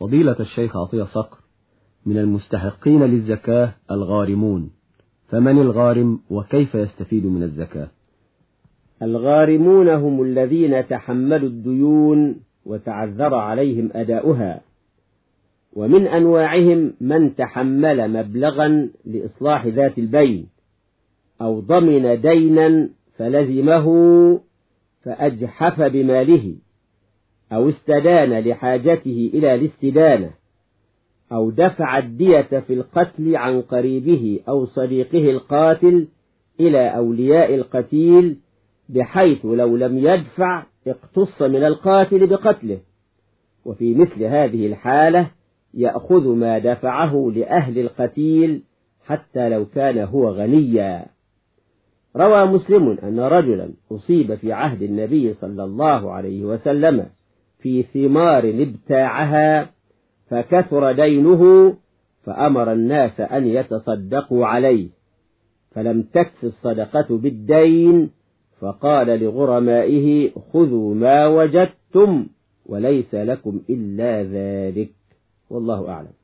فضيلة الشيخ عطية صقر من المستحقين للزكاة الغارمون فمن الغارم وكيف يستفيد من الزكاة؟ الغارمون هم الذين تحملوا الديون وتعذر عليهم أداؤها ومن أنواعهم من تحمل مبلغا لإصلاح ذات البين أو ضمن دينا فلزمه فأجحف بماله. أو استدان لحاجته إلى الاستدانة أو دفع الدية في القتل عن قريبه أو صديقه القاتل إلى أولياء القتيل بحيث لو لم يدفع اقتص من القاتل بقتله. وفي مثل هذه الحالة يأخذ ما دفعه لأهل القتيل حتى لو كان هو غنيا. روى مسلم أن رجلا أصيب في عهد النبي صلى الله عليه وسلم في ثمار ابتاعها فكثر دينه فأمر الناس أن يتصدقوا عليه. فلم تكف الصدقة بالدين فقال لغرمائه خذوا ما وجدتم وليس لكم إلا ذلك. والله أعلم.